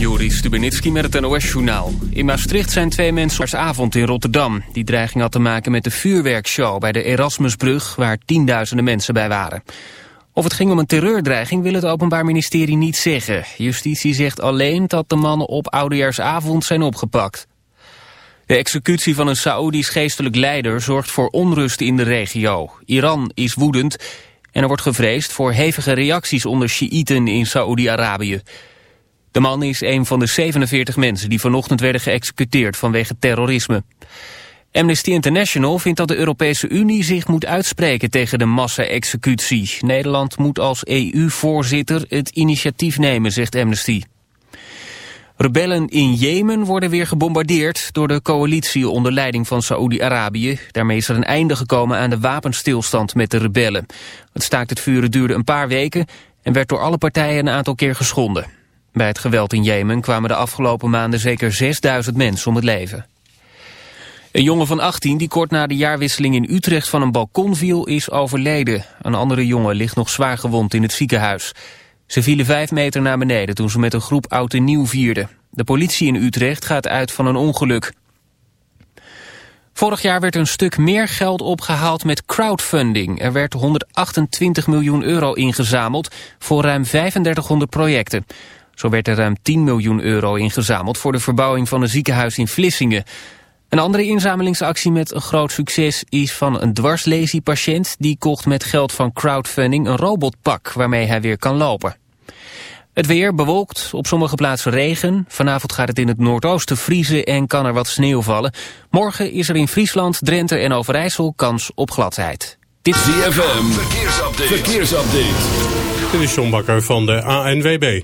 Joris Stubenitski met het NOS-journaal. In Maastricht zijn twee mensen avond in Rotterdam. Die dreiging had te maken met de vuurwerkshow bij de Erasmusbrug... waar tienduizenden mensen bij waren. Of het ging om een terreurdreiging wil het Openbaar Ministerie niet zeggen. Justitie zegt alleen dat de mannen op Oudejaarsavond zijn opgepakt. De executie van een Saoedisch geestelijk leider zorgt voor onrust in de regio. Iran is woedend en er wordt gevreesd voor hevige reacties onder Sjiïten in Saoedi-Arabië. De man is een van de 47 mensen die vanochtend werden geëxecuteerd vanwege terrorisme. Amnesty International vindt dat de Europese Unie zich moet uitspreken tegen de massa-executie. Nederland moet als EU-voorzitter het initiatief nemen, zegt Amnesty. Rebellen in Jemen worden weer gebombardeerd door de coalitie onder leiding van Saoedi-Arabië. Daarmee is er een einde gekomen aan de wapenstilstand met de rebellen. Het staakt het vuren duurde een paar weken en werd door alle partijen een aantal keer geschonden. Bij het geweld in Jemen kwamen de afgelopen maanden zeker 6000 mensen om het leven. Een jongen van 18 die kort na de jaarwisseling in Utrecht van een balkon viel is overleden. Een andere jongen ligt nog zwaar gewond in het ziekenhuis. Ze vielen vijf meter naar beneden toen ze met een groep oud en nieuw vierden. De politie in Utrecht gaat uit van een ongeluk. Vorig jaar werd een stuk meer geld opgehaald met crowdfunding. Er werd 128 miljoen euro ingezameld voor ruim 3500 projecten. Zo werd er ruim 10 miljoen euro ingezameld voor de verbouwing van een ziekenhuis in Vlissingen. Een andere inzamelingsactie met een groot succes is van een dwarslesiepatiënt... die kocht met geld van crowdfunding een robotpak waarmee hij weer kan lopen. Het weer bewolkt, op sommige plaatsen regen. Vanavond gaat het in het noordoosten vriezen en kan er wat sneeuw vallen. Morgen is er in Friesland, Drenthe en Overijssel kans op gladheid. Dit is ZFM, verkeersupdate. verkeersupdate. Dit is John Bakker van de ANWB.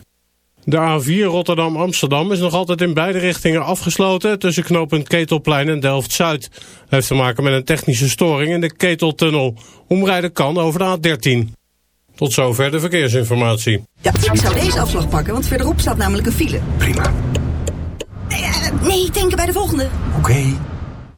De A4 Rotterdam-Amsterdam is nog altijd in beide richtingen afgesloten tussen knooppunt Ketelplein en Delft-Zuid. heeft te maken met een technische storing in de Keteltunnel. Omrijden kan over de A13. Tot zover de verkeersinformatie. Ja, ik zou deze afslag pakken, want verderop staat namelijk een file. Prima. Nee, uh, nee denk bij de volgende. Oké.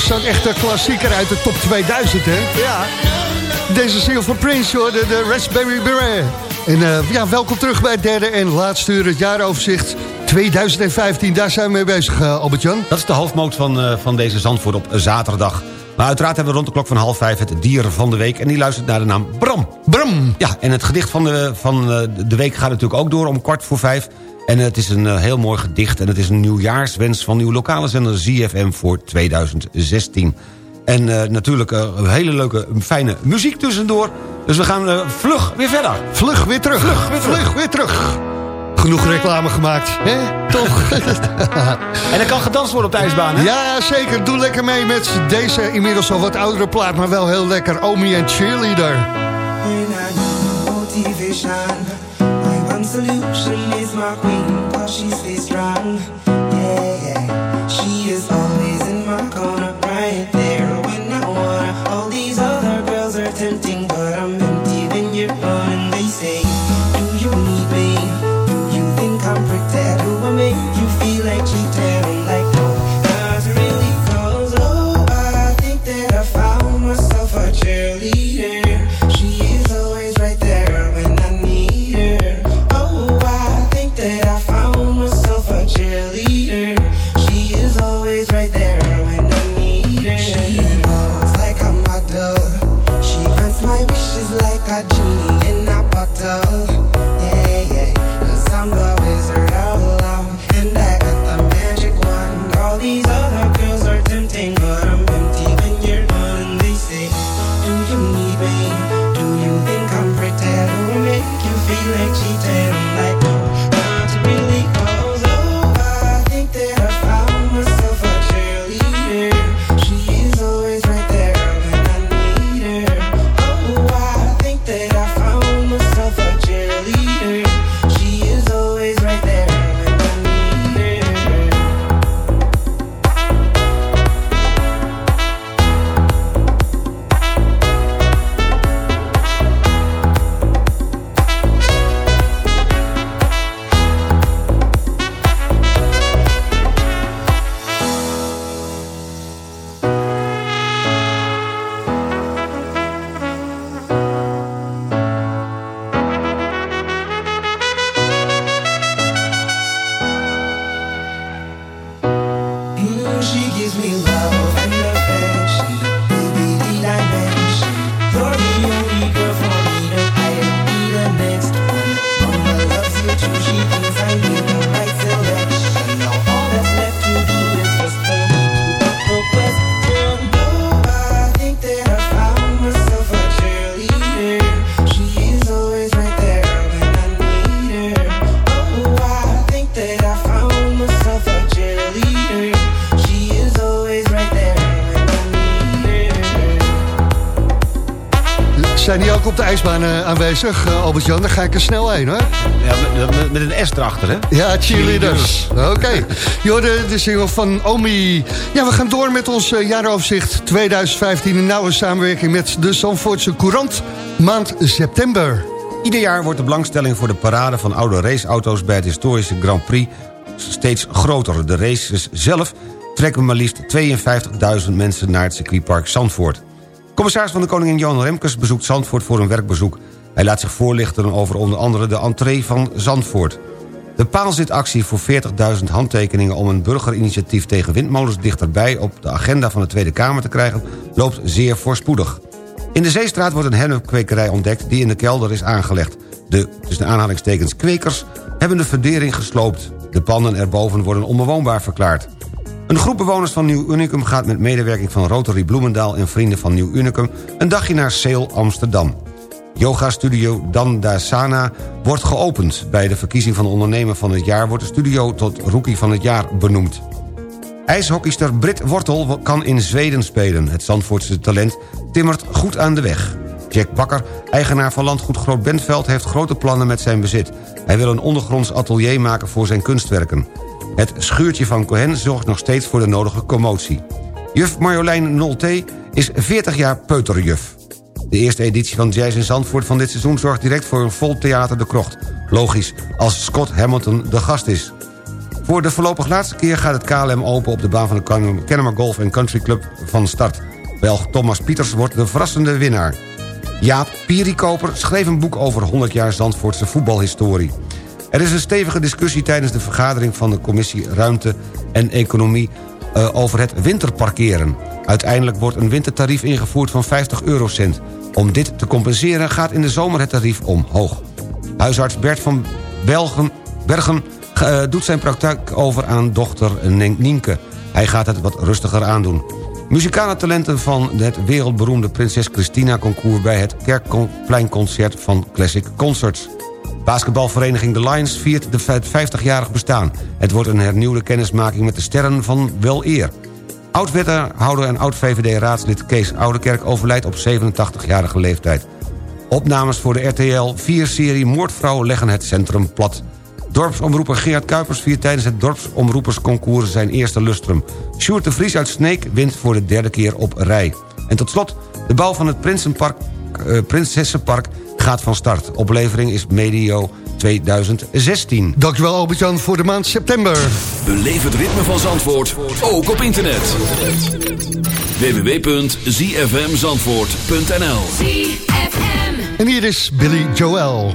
is zo'n echte klassieker uit de top 2000, hè? Ja. Deze single van Prince, hoor, de, Raspberry Beret. En eh, ja, welkom terug bij het derde en laatste uur, het jaaroverzicht 2015. Daar zijn we mee bezig, eh, Albert-Jan. Dat is de hoofdmoot van, eh, van deze Zandvoort op zaterdag. Maar uiteraard hebben we rond de klok van half vijf het dier van de week. En die luistert naar de naam Bram. Bram! Ja, en het gedicht van de, van de week gaat natuurlijk ook door om kwart voor vijf. En het is een eh, heel mooi gedicht en het is een nieuwjaarswens van uw lokale zender ZFM voor 2016. En eh, natuurlijk eh, een hele leuke, fijne muziek tussendoor. Dus we gaan vlug weer verder. Vlug weer terug. Vlug weer terug. Vlug weer terug. Genoeg reclame gemaakt, hè? Toch? en er kan gedanst worden op de ijsbaan, hè? Ja, zeker. Doe lekker mee met deze inmiddels al wat oudere plaat... maar wel heel lekker. Omi en Cheerleader. One solution is my queen, while she stays strong. Yeah, yeah. She is always in my corner. Aanwezig, eh, Albert-Jan. Daar ga ik er snel heen, hoor. Ja, met, met- een S erachter, hè? Ja, cheerleaders. Oké. Je hoorde de single van Omi. Ja, we gaan door met ons eh, jaaroverzicht 2015... in nauwe samenwerking met de Zandvoortse Courant, maand september. Ieder jaar wordt de belangstelling voor de parade van oude raceauto's... bij het historische Grand Prix steeds groter. De races zelf trekken maar liefst 52.000 mensen naar het circuitpark Zandvoort. Commissaris van de Koningin Johan Remkes bezoekt Zandvoort voor een werkbezoek. Hij laat zich voorlichten over onder andere de entree van Zandvoort. De paalzitactie voor 40.000 handtekeningen om een burgerinitiatief tegen windmolens dichterbij op de agenda van de Tweede Kamer te krijgen loopt zeer voorspoedig. In de Zeestraat wordt een hennepkwekerij ontdekt die in de kelder is aangelegd. De, tussen aanhalingstekens kwekers, hebben de fundering gesloopt. De panden erboven worden onbewoonbaar verklaard. Een groep bewoners van Nieuw Unicum gaat met medewerking van Rotary Bloemendaal... en vrienden van Nieuw Unicum een dagje naar Seel Amsterdam. Yoga-studio Dandasana wordt geopend. Bij de verkiezing van ondernemer van het jaar... wordt de studio tot rookie van het jaar benoemd. IJshockeyster Brit Wortel kan in Zweden spelen. Het Zandvoortse talent timmert goed aan de weg. Jack Bakker, eigenaar van landgoed Groot Bentveld... heeft grote plannen met zijn bezit. Hij wil een ondergronds atelier maken voor zijn kunstwerken. Het schuurtje van Cohen zorgt nog steeds voor de nodige commotie. Juf Marjolein Nolte is 40 jaar peuterjuf. De eerste editie van Jazz in Zandvoort van dit seizoen... zorgt direct voor een vol theater de krocht. Logisch, als Scott Hamilton de gast is. Voor de voorlopig laatste keer gaat het KLM Open... op de baan van de Kennemer Golf Country Club van start. Belg Thomas Pieters wordt de verrassende winnaar. Jaap Pierikoper schreef een boek over 100 jaar Zandvoortse voetbalhistorie. Er is een stevige discussie tijdens de vergadering van de commissie Ruimte en Economie eh, over het winterparkeren. Uiteindelijk wordt een wintertarief ingevoerd van 50 eurocent. Om dit te compenseren gaat in de zomer het tarief omhoog. Huisarts Bert van Belgen, Bergen eh, doet zijn praktijk over aan dochter Nienke. Hij gaat het wat rustiger aandoen. Muzikale talenten van het wereldberoemde Prinses Christina concours... bij het Kerkpleinconcert van Classic Concerts. Basketbalvereniging The Lions viert de 50-jarig bestaan. Het wordt een hernieuwde kennismaking met de sterren van wel eer. Oud-wethouder en oud-VVD-raadslid Kees Oudekerk overlijdt op 87-jarige leeftijd. Opnames voor de RTL 4-serie Moordvrouw leggen het centrum plat. Dorpsomroeper Gerard Kuipers viert tijdens het dorpsomroepersconcours zijn eerste lustrum. Sjoerd de Vries uit Sneek wint voor de derde keer op rij. En tot slot, de bouw van het Prinsenpark, eh, Prinsessenpark gaat van start. Oplevering is medio 2016. Dankjewel Albert-Jan voor de maand september. Beleef het ritme van Zandvoort, ook op internet. www.zfmzandvoort.nl En hier is Billy Joel.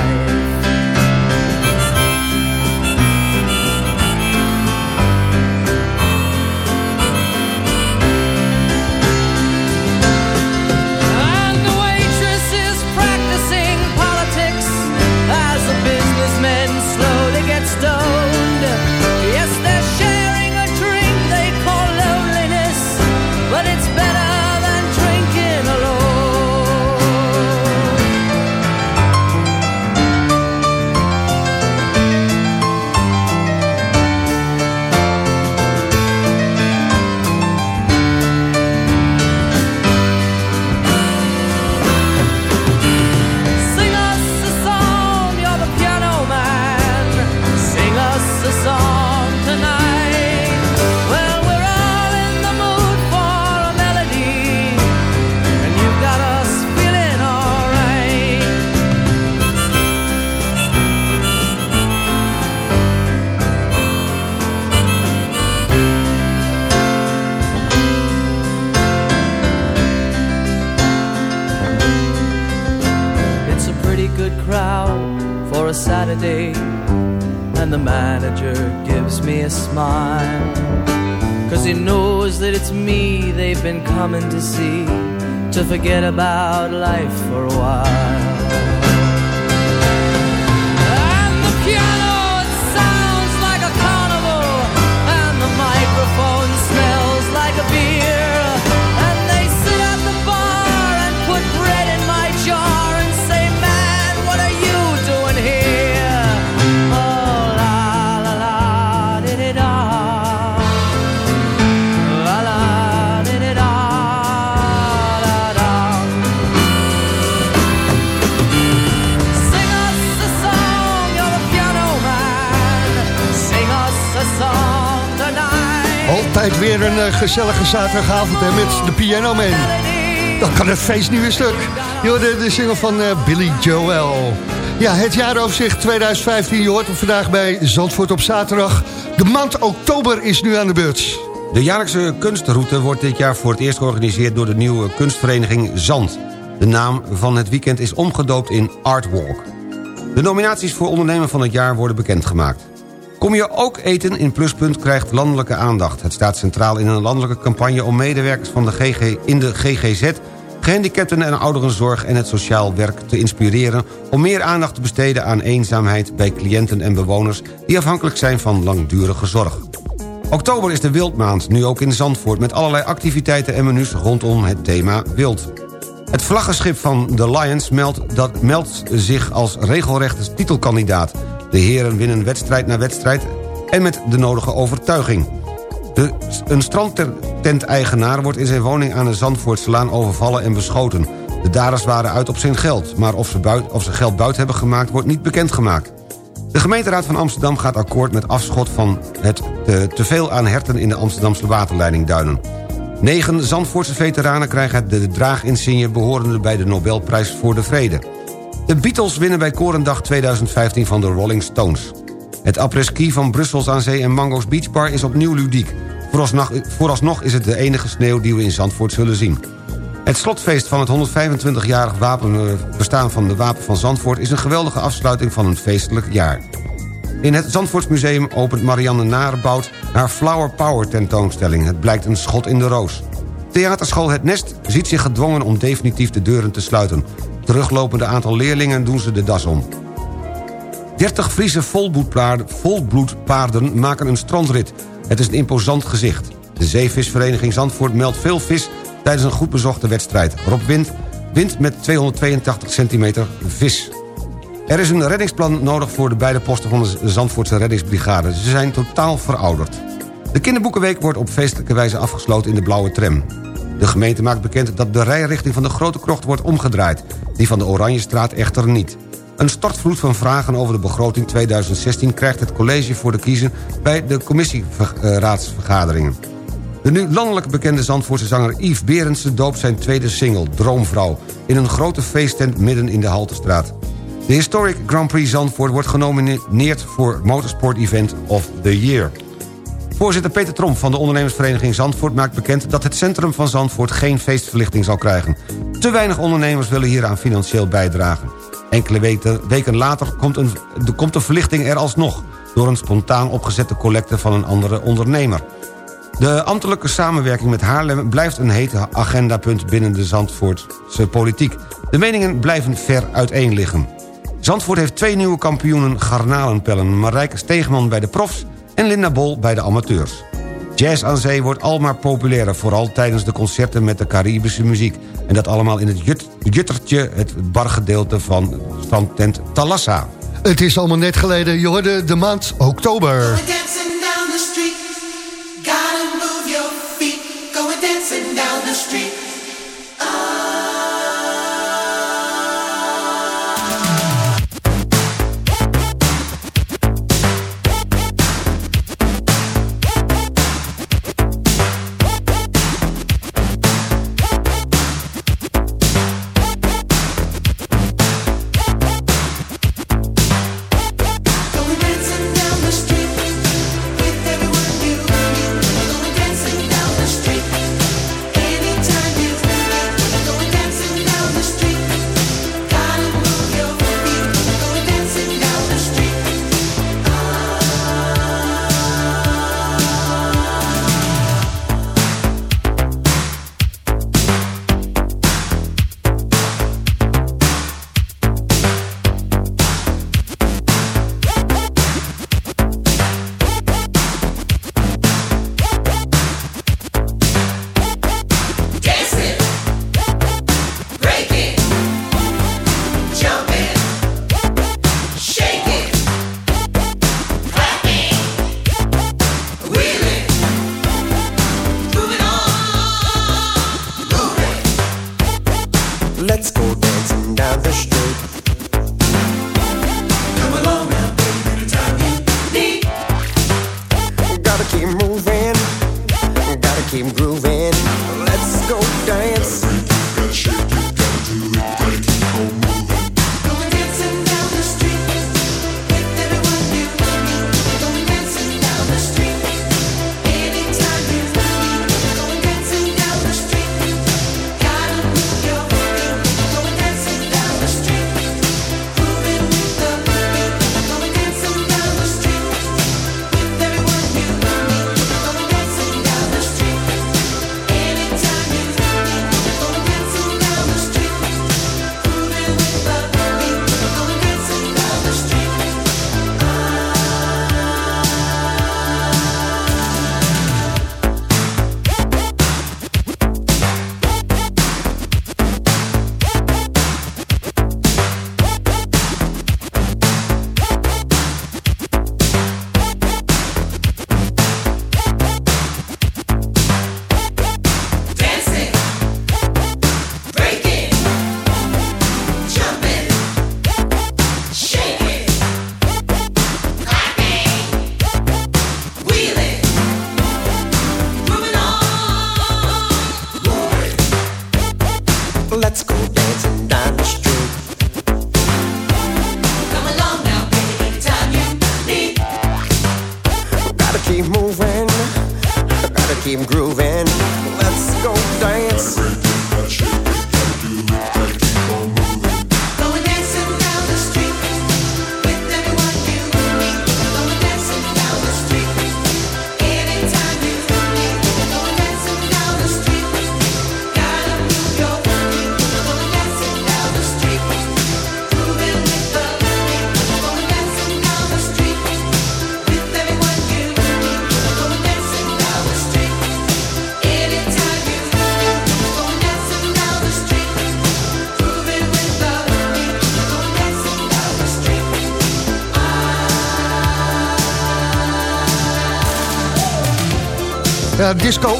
Coming to see to forget about life for a while. Altijd weer een eh, gezellige zaterdagavond met de Piano Man. Dan kan het feest niet weer stuk. De single van eh, Billy Joel. Ja, het jaaroverzicht 2015. Je hoort hem vandaag bij Zandvoort op zaterdag. De maand oktober is nu aan de beurt. De jaarlijkse kunstroute wordt dit jaar voor het eerst georganiseerd... door de nieuwe kunstvereniging Zand. De naam van het weekend is omgedoopt in Artwalk. De nominaties voor ondernemer van het jaar worden bekendgemaakt. Kom je ook eten in Pluspunt krijgt landelijke aandacht. Het staat centraal in een landelijke campagne om medewerkers van de GG, in de GGZ... gehandicapten en ouderenzorg en het sociaal werk te inspireren... om meer aandacht te besteden aan eenzaamheid bij cliënten en bewoners... die afhankelijk zijn van langdurige zorg. Oktober is de wildmaand, nu ook in Zandvoort... met allerlei activiteiten en menus rondom het thema wild. Het vlaggenschip van The Lions meldt, dat, meldt zich als regelrechte titelkandidaat. De heren winnen wedstrijd na wedstrijd en met de nodige overtuiging. De, een strandtent-eigenaar wordt in zijn woning aan de Zandvoortselaan overvallen en beschoten. De daders waren uit op zijn geld, maar of ze, buit, of ze geld buiten hebben gemaakt wordt niet bekendgemaakt. De gemeenteraad van Amsterdam gaat akkoord met afschot van het te, teveel aan herten in de Amsterdamse waterleiding Duinen. Negen Zandvoortse veteranen krijgen de draaginsigne behorende bij de Nobelprijs voor de Vrede. De Beatles winnen bij Korendag 2015 van de Rolling Stones. Het après-ski van Brussels aan Zee en Mango's Beach Bar is opnieuw ludiek. Vooralsnog, vooralsnog is het de enige sneeuw die we in Zandvoort zullen zien. Het slotfeest van het 125-jarig bestaan van de Wapen van Zandvoort... is een geweldige afsluiting van een feestelijk jaar. In het Zandvoortsmuseum opent Marianne Narebout haar Flower Power tentoonstelling. Het blijkt een schot in de roos. Theaterschool Het Nest ziet zich gedwongen om definitief de deuren te sluiten. Teruglopende aantal leerlingen doen ze de das om. 30 Friese volbloedpaarden, maken een strandrit. Het is een imposant gezicht. De zeevisvereniging Zandvoort meldt veel vis tijdens een goed bezochte wedstrijd. Rob Wind wint met 282 centimeter vis. Er is een reddingsplan nodig voor de beide posten van de Zandvoortse reddingsbrigade. Ze zijn totaal verouderd. De kinderboekenweek wordt op feestelijke wijze afgesloten in de blauwe tram. De gemeente maakt bekend dat de rijrichting van de Grote Krocht wordt omgedraaid. Die van de Oranjestraat echter niet. Een stortvloed van vragen over de begroting 2016... krijgt het college voor de kiezen bij de commissieraadsvergaderingen. De nu landelijk bekende Zandvoortse zanger Yves Berendsen... doopt zijn tweede single, Droomvrouw... in een grote feesttent midden in de Haltestraat. De Historic Grand Prix Zandvoort wordt genomineerd... voor Motorsport Event of the Year. Voorzitter Peter Tromp van de ondernemersvereniging Zandvoort... maakt bekend dat het centrum van Zandvoort geen feestverlichting zal krijgen. Te weinig ondernemers willen hieraan financieel bijdragen. Enkele weken, later komt, een, komt de verlichting er alsnog... door een spontaan opgezette collecte van een andere ondernemer. De ambtelijke samenwerking met Haarlem blijft een hete agendapunt binnen de Zandvoortse politiek. De meningen blijven ver uiteen liggen. Zandvoort heeft twee nieuwe kampioenen garnalenpellen. Marijke Steegman bij de profs en Linda Bol bij de amateurs. Jazz aan zee wordt almaar populairder... vooral tijdens de concerten met de Caribische muziek. En dat allemaal in het jut, juttertje, het bargedeelte van strandtent Talassa. Het is allemaal net geleden, je hoorde de maand oktober. Dancing down the street, gotta move your feet. Going dancing down the street.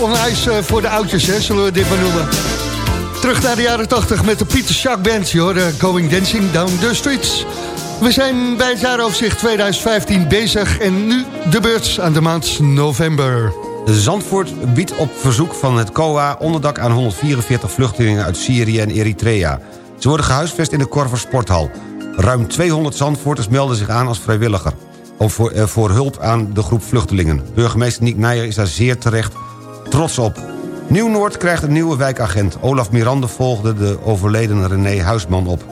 On ice eh, voor de oudjes, hè, zullen we dit maar noemen. Terug naar de jaren 80 met de Pieter Schack Band. Je hoorde Going Dancing Down the Streets. We zijn bij het jaaroverzicht 2015 bezig en nu de beurt aan de maand november. Zandvoort biedt op verzoek van het COA onderdak aan 144 vluchtelingen uit Syrië en Eritrea. Ze worden gehuisvest in de Korver Sporthal. Ruim 200 Zandvoorters melden zich aan als vrijwilliger. Voor, eh, voor hulp aan de groep vluchtelingen. Burgemeester Niek Meijer is daar zeer terecht Nieuw-Noord krijgt een nieuwe wijkagent. Olaf Mirande volgde de overleden René Huisman op.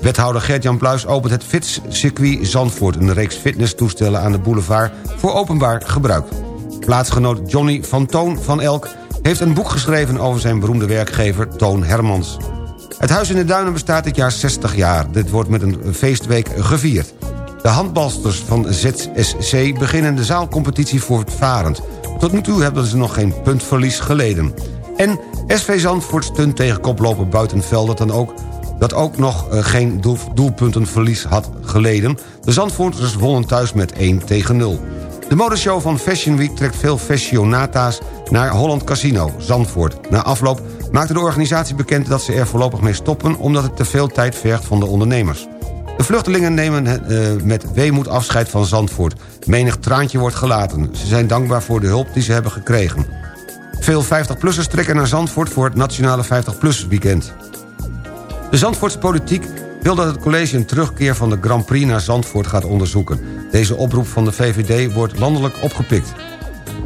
Wethouder Gert-Jan opent het Fitz-circuit Zandvoort... een reeks fitnesstoestellen aan de boulevard voor openbaar gebruik. Plaatsgenoot Johnny van Toon van Elk heeft een boek geschreven... over zijn beroemde werkgever Toon Hermans. Het Huis in de Duinen bestaat dit jaar 60 jaar. Dit wordt met een feestweek gevierd. De handbalsters van ZSC beginnen de zaalcompetitie voortvarend. Tot nu toe hebben ze nog geen puntverlies geleden. En SV Zandvoort stunt tegen koploper Buitenveld... dan ook dat ook nog eh, geen doel, doelpuntenverlies had geleden. De Zandvoorters wonnen thuis met 1 tegen 0. De modeshow van Fashion Week trekt veel fashionata's naar Holland Casino, Zandvoort. Na afloop maakte de organisatie bekend dat ze er voorlopig mee stoppen... omdat het te veel tijd vergt van de ondernemers. De vluchtelingen nemen uh, met weemoed afscheid van Zandvoort. Menig traantje wordt gelaten. Ze zijn dankbaar voor de hulp die ze hebben gekregen. Veel 50-plussers trekken naar Zandvoort voor het Nationale 50-plus weekend. De Zandvoortse politiek wil dat het college een terugkeer van de Grand Prix naar Zandvoort gaat onderzoeken. Deze oproep van de VVD wordt landelijk opgepikt.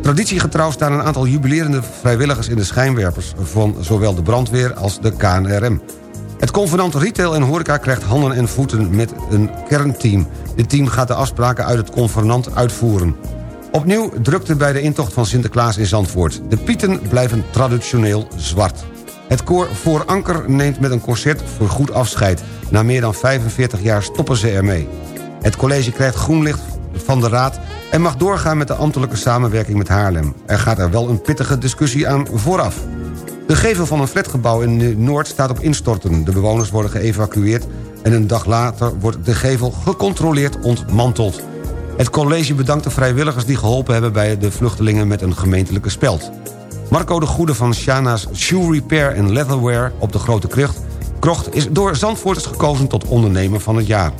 Traditiegetrouw staan een aantal jubilerende vrijwilligers in de schijnwerpers... van zowel de brandweer als de KNRM. Het convenant Retail en Horeca krijgt handen en voeten met een kernteam. Dit team gaat de afspraken uit het convenant uitvoeren. Opnieuw drukte bij de intocht van Sinterklaas in Zandvoort. De pieten blijven traditioneel zwart. Het koor Voor Anker neemt met een concert voor goed afscheid. Na meer dan 45 jaar stoppen ze ermee. Het college krijgt groen licht van de Raad... en mag doorgaan met de ambtelijke samenwerking met Haarlem. Er gaat er wel een pittige discussie aan vooraf. De gevel van een flatgebouw in Noord staat op instorten. De bewoners worden geëvacueerd en een dag later wordt de gevel gecontroleerd ontmanteld. Het college bedankt de vrijwilligers die geholpen hebben... bij de vluchtelingen met een gemeentelijke speld. Marco de Goede van Shana's Shoe Repair and Leatherware op de Grote Krucht... Krocht is door Zandvoorters gekozen tot ondernemer van het jaar.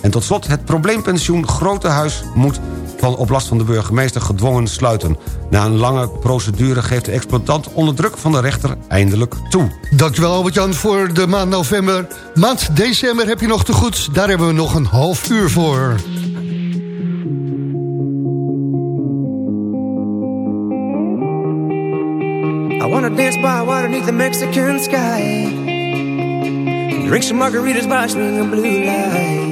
En tot slot het probleempensioen Grote Huis moet van op last van de burgemeester gedwongen sluiten. Na een lange procedure geeft de exploitant onder druk van de rechter eindelijk toe. Dankjewel Albert-Jan voor de maand november. Maand december heb je nog te goed. Daar hebben we nog een half uur voor. I wanna dance by water beneath the Mexican sky. Drink some margaritas by blue lights.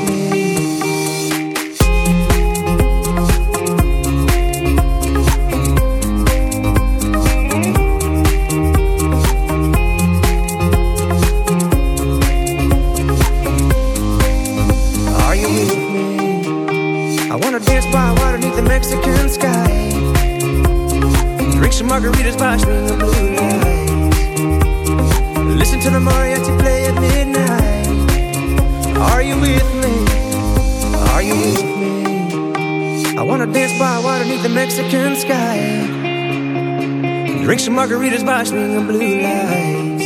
Sky. Drink some margaritas by swinging blue lights.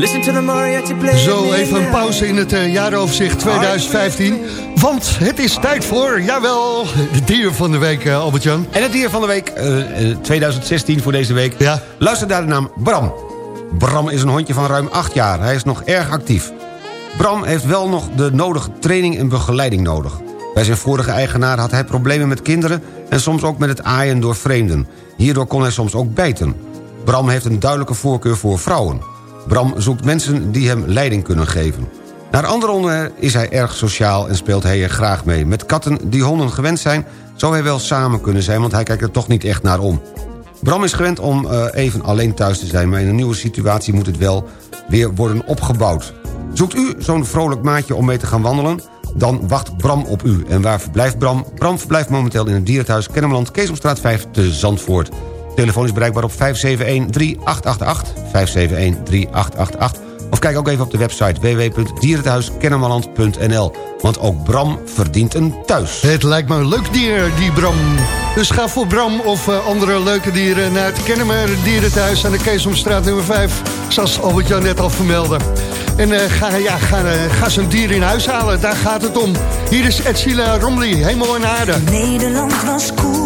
Listen to the mariachi play. Zo even een pauze in het eh, jaaroverzicht 2015. Want het is tijd voor, jawel, de dier van de week, eh, Albert-Jan. En het dier van de week, eh, eh, 2016 voor deze week. Ja. Luister naar de naam Bram. Bram is een hondje van ruim 8 jaar. Hij is nog erg actief. Bram heeft wel nog de nodige training en begeleiding nodig. Bij zijn vorige eigenaar had hij problemen met kinderen... en soms ook met het aaien door vreemden. Hierdoor kon hij soms ook bijten. Bram heeft een duidelijke voorkeur voor vrouwen. Bram zoekt mensen die hem leiding kunnen geven. Naar andere honden is hij erg sociaal en speelt hij er graag mee. Met katten die honden gewend zijn, zou hij wel samen kunnen zijn... want hij kijkt er toch niet echt naar om. Bram is gewend om eh, even alleen thuis te zijn... maar in een nieuwe situatie moet het wel weer worden opgebouwd. Zoekt u zo'n vrolijk maatje om mee te gaan wandelen? Dan wacht Bram op u. En waar verblijft Bram? Bram verblijft momenteel in het dierenthuis Kennemerland... Keesomstraat 5 te Zandvoort. Telefoon is bereikbaar op 571-3888. 571-3888. Of kijk ook even op de website www.dierenthuiskennemerland.nl. Want ook Bram verdient een thuis. Het lijkt me een leuk dier, die Bram. Dus ga voor Bram of eh, andere leuke dieren naar het Kennemer Dierenthuis aan de Keesomstraat nummer 5. Zoals Albert-Jan net al vermeldde. En eh, ga, ja, ga, eh, ga zo'n dier in huis halen, daar gaat het om. Hier is Edsila Romley, hemel en aarde. Nederland was koel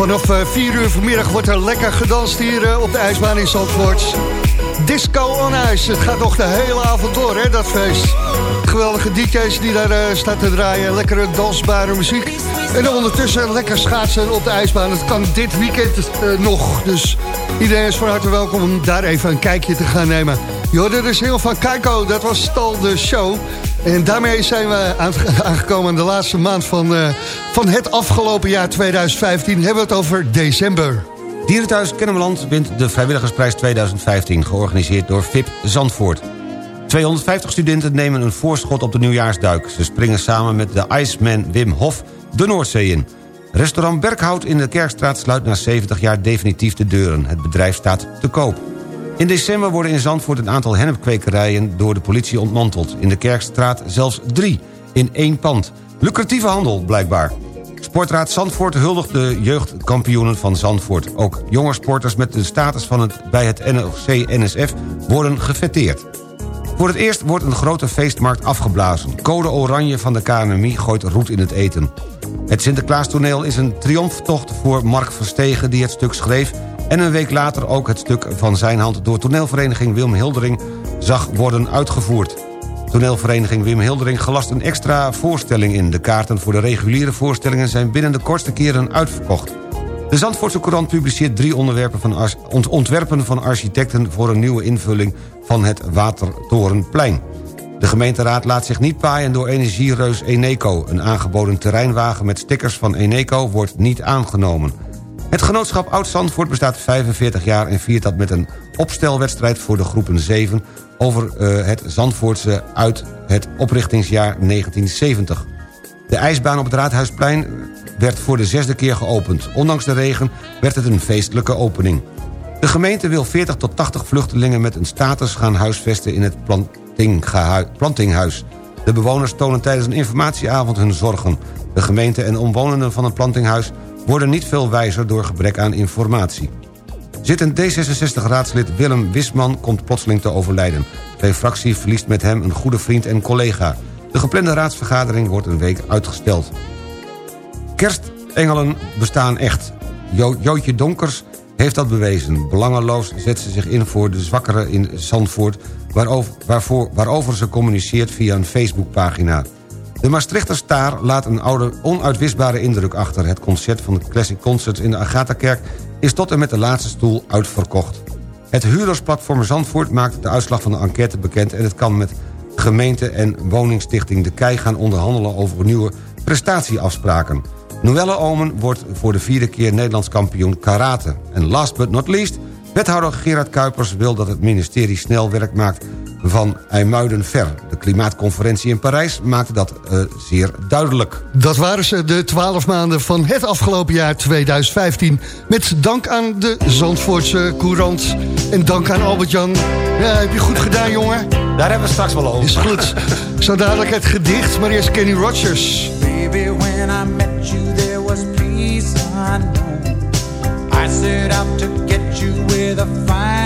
Vanaf 4 uur vanmiddag wordt er lekker gedanst hier eh, op de ijsbaan in Zandvoort. Disco on ijs. Het gaat nog de hele avond door, hè, dat feest. Geweldige DJ's die daar eh, staan te draaien. Lekkere dansbare muziek. En ondertussen lekker schaatsen op de ijsbaan. Het kan dit weekend eh, nog. Dus iedereen is van harte welkom om daar even een kijkje te gaan nemen. Joh, er is heel van Keiko. Dat was al de show. En daarmee zijn we aan- aangekomen aan de laatste maand van, eh, van het afgelopen jaar 2015. Hebben we het over december. Dierenthuis Kennemerland wint de Vrijwilligersprijs 2015... georganiseerd door VIP Zandvoort. 250 studenten nemen een voorschot op de nieuwjaarsduik. Ze springen samen met de Iceman Wim Hof de Noordzee in. Restaurant Berkhout in de Kerkstraat sluit na 70 jaar definitief de deuren. Het bedrijf staat te koop. In december worden in Zandvoort een aantal hennepkwekerijen door de politie ontmanteld. In de Kerkstraat zelfs drie, in één pand. Lucratieve handel, blijkbaar. Sportraad Zandvoort huldigt de jeugdkampioenen van Zandvoort. Ook jonge sporters met de status van het, bij het NOC-NSF worden gefeteerd. Voor het eerst wordt een grote feestmarkt afgeblazen. Code Oranje van de KNMI gooit roet in het eten. Het Sinterklaastoneel is een triomftocht voor Mark Verstegen... die het stuk schreef en een week later ook het stuk van zijn hand... door toneelvereniging Wilm Hildering zag worden uitgevoerd. Toneelvereniging Wim Hildering gelast een extra voorstelling in. De kaarten voor de reguliere voorstellingen zijn binnen de kortste keren uitverkocht. De Zandvoortse Courant publiceert drie onderwerpen van ontwerpen van architecten... voor een nieuwe invulling van het Watertorenplein. De gemeenteraad laat zich niet paaien door energiereus Eneco. Een aangeboden terreinwagen met stickers van Eneco wordt niet aangenomen. Het genootschap Oud-Zandvoort bestaat 45 jaar... en viert dat met een opstelwedstrijd voor de groepen 7... over eh, het Zandvoortse uit het oprichtingsjaar 1970. De ijsbaan op het Raadhuisplein werd voor de zesde keer geopend. Ondanks de regen werd het een feestelijke opening. De gemeente wil 40 tot 80 vluchtelingen met een status gaan huisvesten in het plantinghuis. De bewoners tonen tijdens een informatieavond hun zorgen. De gemeente en omwonenden van het plantinghuis worden niet veel wijzer door gebrek aan informatie. Zittend D66-raadslid Willem Wisman komt plotseling te overlijden. Zijn fractie verliest met hem een goede vriend en collega. De geplande raadsvergadering wordt een week uitgesteld. Kerstengelen bestaan echt. Jo Jootje Donkers heeft dat bewezen. Belangeloos zet ze zich in voor de zwakkeren in Zandvoort... Waarover, waarvoor, waarover ze communiceert via een Facebookpagina. De Maastrichter Staar laat een oude, onuitwisbare indruk achter. Het concert van de Classic Concerts in de Agatha-kerk... is tot en met de laatste stoel uitverkocht. Het huurdersplatform Zandvoort maakt de uitslag van de enquête bekend... en het kan met gemeente en woningstichting De Kei gaan onderhandelen over nieuwe prestatieafspraken. Noelle Omen wordt voor de vierde keer Nederlands kampioen karate. En last but not least, wethouder Gerard Kuipers wil dat het ministerie snel werk maakt van IJmuiden ver. De klimaatconferentie in Parijs maakte dat uh, zeer duidelijk. Dat waren ze de twaalf maanden van het afgelopen jaar 2015. Met dank aan de Zandvoortse Courant. En dank aan Albert-Jan. Ja, heb je goed gedaan, jongen. Daar hebben we straks wel over. Is goed. Zo dadelijk het gedicht, maar eerst Kenny Rogers. Baby, when I met you, there was peace unknown. I set out to get you with a fine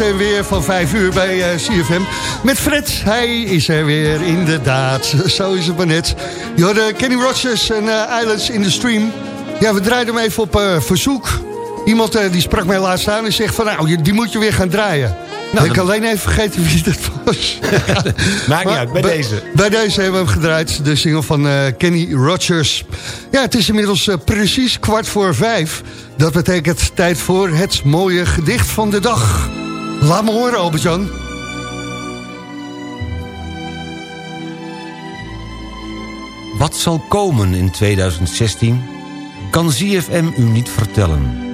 nieuws en weer van 5 uur bij eh, CFM. Met Fred. Hij is er weer, inderdaad. Zo is het maar net. Je hoorde Kenny Rogers en eh, Islands in the Stream. Ja, we draaiden hem even op eh, verzoek. Iemand die sprak mij laatst aan en zegt van... nou, die moet je weer gaan draaien. Nou, ik dan- alleen even vergeten wie dat was. Maakt niet uit, bij deze. Bij deze hebben we hem gedraaid, de single van Kenny Rogers. Ja, het is inmiddels precies kwart voor vijf. Dat betekent tijd voor het mooie gedicht van de dag. Laat me horen, Albert-Jan. Wat zal komen in 2016 kan ZFM u niet vertellen.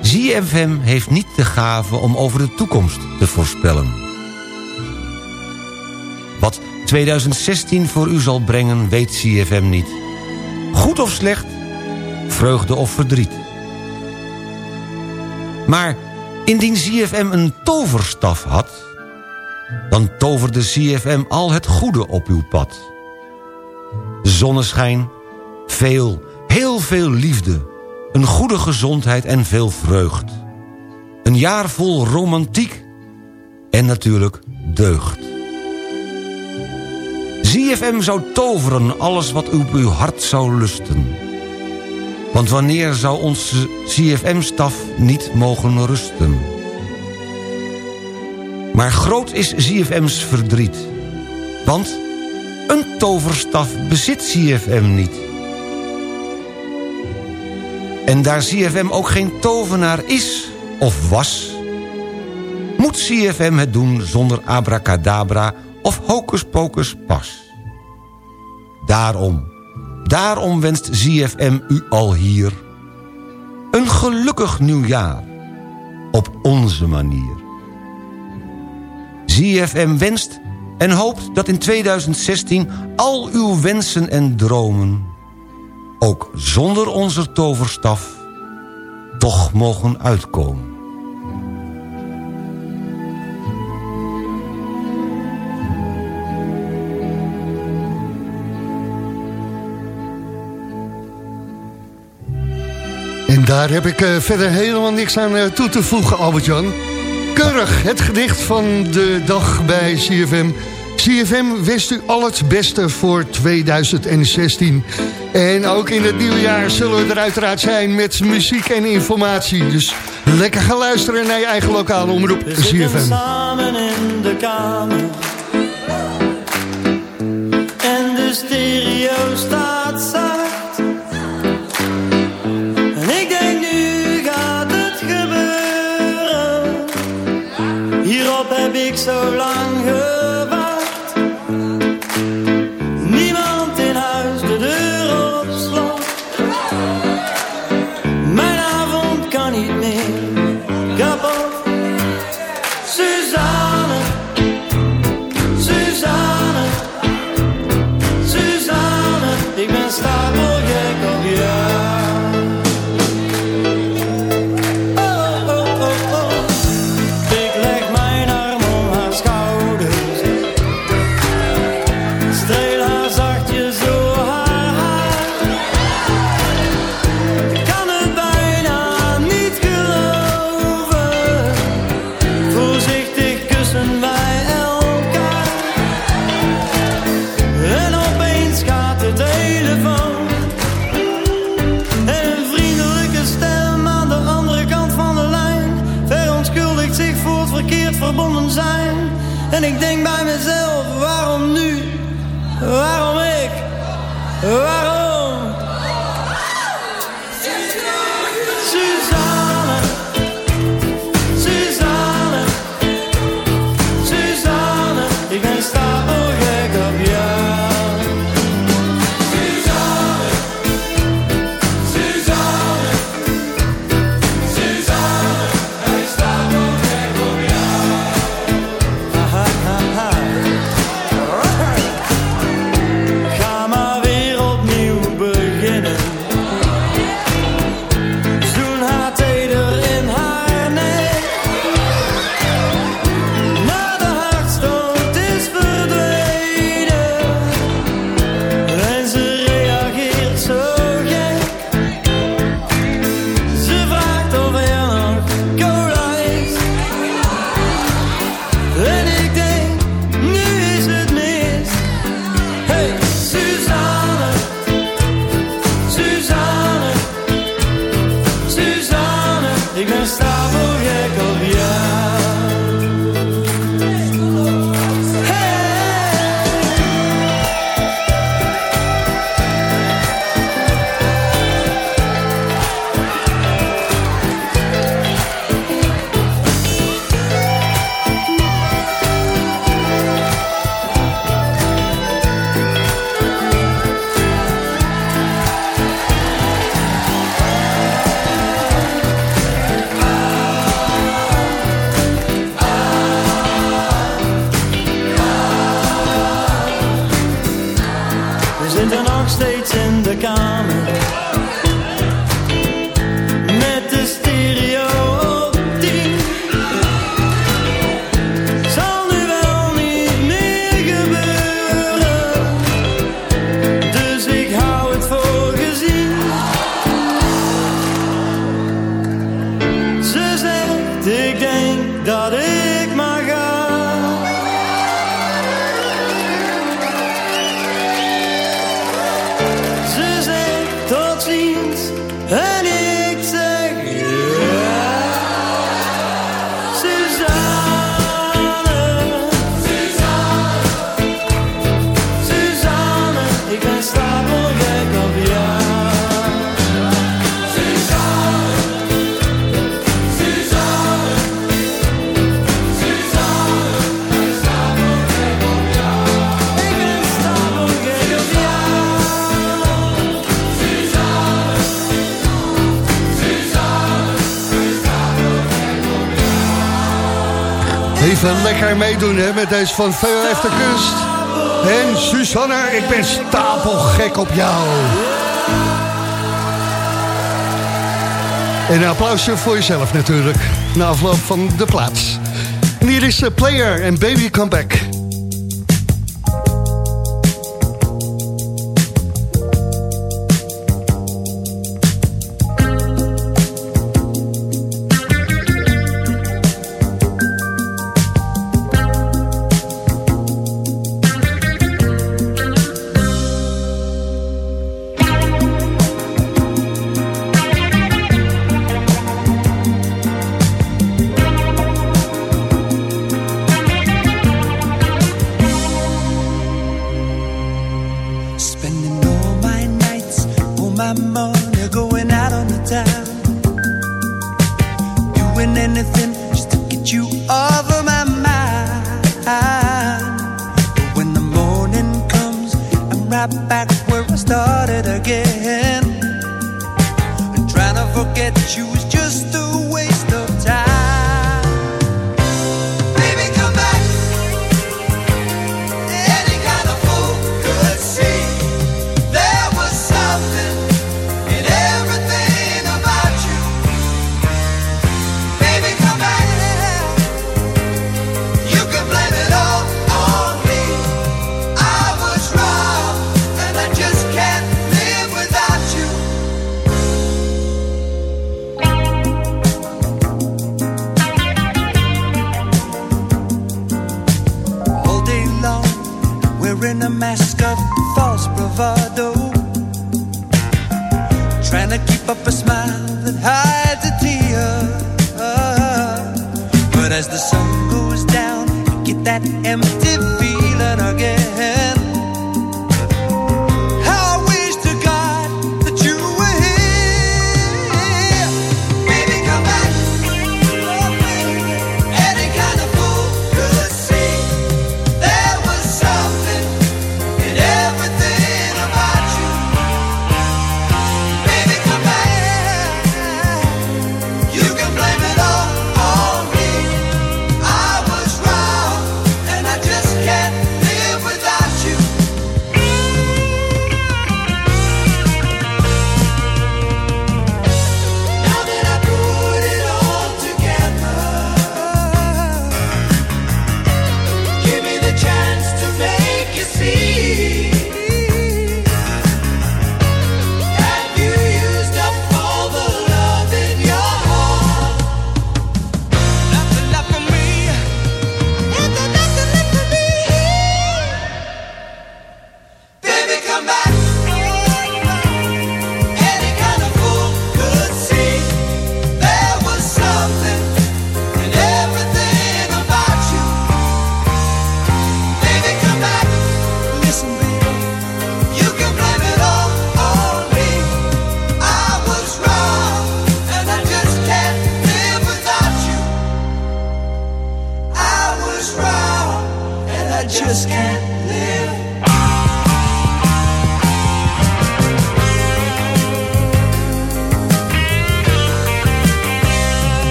ZFM heeft niet de gave om over de toekomst te voorspellen. Wat 2016 voor u zal brengen, weet CFM niet. Goed of slecht, vreugde of verdriet. Maar indien CFM een toverstaf had... dan toverde CFM al het goede op uw pad. Zonneschijn, veel, heel veel liefde... een goede gezondheid en veel vreugd. Een jaar vol romantiek en natuurlijk deugd. ZFM zou toveren alles wat op uw hart zou lusten. Want wanneer zou onze ZFM-staf niet mogen rusten? Maar groot is ZFM's verdriet. Want een toverstaf bezit ZFM niet. En daar ZFM ook geen tovenaar is of was... moet ZFM het doen zonder abracadabra of hocus pocus pas. Daarom, daarom wenst ZFM u al hier... een gelukkig nieuwjaar op onze manier. ZFM wenst en hoopt dat in 2016 al uw wensen en dromen... ook zonder onze toverstaf toch mogen uitkomen. Daar heb ik eh, verder helemaal niks aan eh, toe te voegen, Albert-Jan. Keurig, het gedicht van de dag bij CFM. CFM wenst u al het beste voor 2016. En ook in het nieuwe jaar zullen we er uiteraard zijn met muziek en informatie. Dus lekker gaan luisteren naar je eigen lokale omroep We CFM. samen in de kamer. En de stereo staat zacht. Zijn. En ik denk bij mezelf, waarom nu? Waarom ik? Waarom? zitten nog steeds in de kamer. meedoen hè, met deze van Veel Kunst. En Susanna, ik ben stapelgek op jou. En een applausje voor jezelf natuurlijk. Na afloop van de plaats. Hier is de Player en Baby comeback.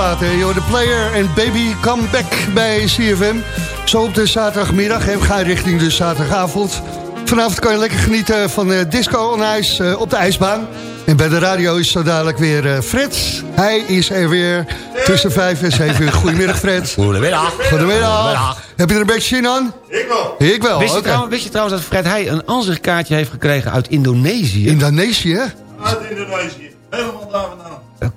Eh, de player en baby come back bij CFM. Zo op de zaterdagmiddag en we gaan richting de zaterdagavond. Vanavond kan je lekker genieten van uh, disco on ijs eh, op de ijsbaan. En bij de radio is zo dadelijk weer uh, Fred. Hij is er weer tussen 5 en 7 uur. Goedemiddag Fred. Goedemiddag. Goedemiddag. Heb je er een beetje zin aan? Ik wel. Ik wel, wist, je trouwens, trouwens dat Fred hij een ansichtkaartje heeft gekregen uit Indonesië? Indonesië?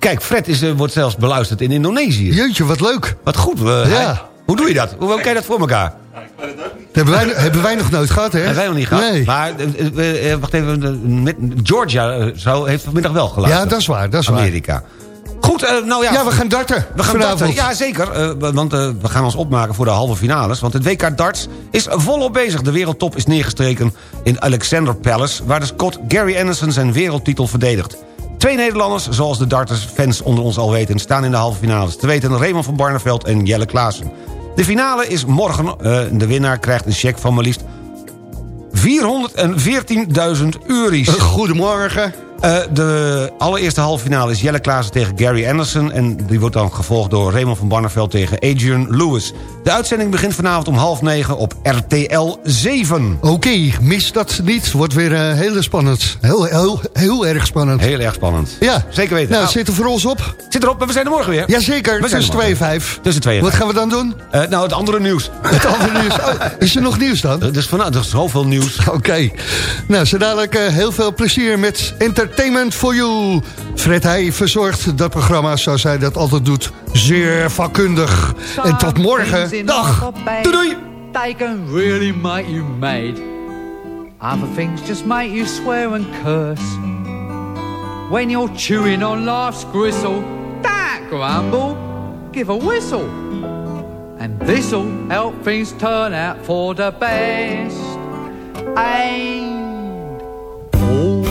Kijk, Fred is, eh, wordt zelfs beluisterd in Indonesië. Jeetje, wat leuk. Wat goed. eh, Ja. hij- hoe doe je dat? Hoe hoe kan je dat voor elkaar? Hebben wij, hebben wij nog nooit gehad, hè? Hebben wij nog niet gehad. Nee. Maar, eh, wacht even, met Georgia zou, heeft vanmiddag wel geluisterd. Ja, dat is waar, dat is waar. Amerika. Goed, nou ja. Ja, we gaan darten We gaan vanavond. darten, ja zeker. eh, want eh, we gaan ons opmaken voor de halve finales. Want het WK darts is volop bezig. De wereldtop is neergestreken in Alexander Palace... waar de Scot Gary Anderson zijn wereldtitel verdedigt. Twee Nederlanders, zoals de darters-fans onder ons al weten... staan in de halve finales. Te weten Raymond van Barneveld en Jelle Klaassen. De finale is morgen. Eh, de winnaar krijgt een cheque van maar liefst 414.000 euro's. Goedemorgen. Eh, de allereerste halve finale is Jelle Klaassen tegen Gary Anderson... en die wordt dan gevolgd door Raymond van Barneveld tegen Adrian Lewis. De uitzending begint vanavond om half negen op RTL 7. Oké, mis dat niet. Wordt weer eh, heel spannend. Heel, heel, heel erg spannend. Heel erg spannend. Ja. Zeker weten. Nou, Nou, zit er voor ons op? Zit erop, en we zijn er morgen weer. Jazeker, We tussen er 2 en morgen. 5. Tussen 2 en Wat 5. gaan we dan doen? Eh, nou, het andere nieuws. Het andere nieuws. Oh, is er nog nieuws dan? Er is, van, er is zoveel nieuws. Oké. Nou, zo dadelijk heel veel plezier met Entertainment for You. Fred Heij verzorgt dat programma zoals hij dat altijd doet. Zeer vakkundig. En tot morgen. Dag. Doei doei. They can really make you mad. Other things just make you swear and curse. When you're chewing on life's gristle, don't grumble, give a whistle. And this'll help things turn out for the best. And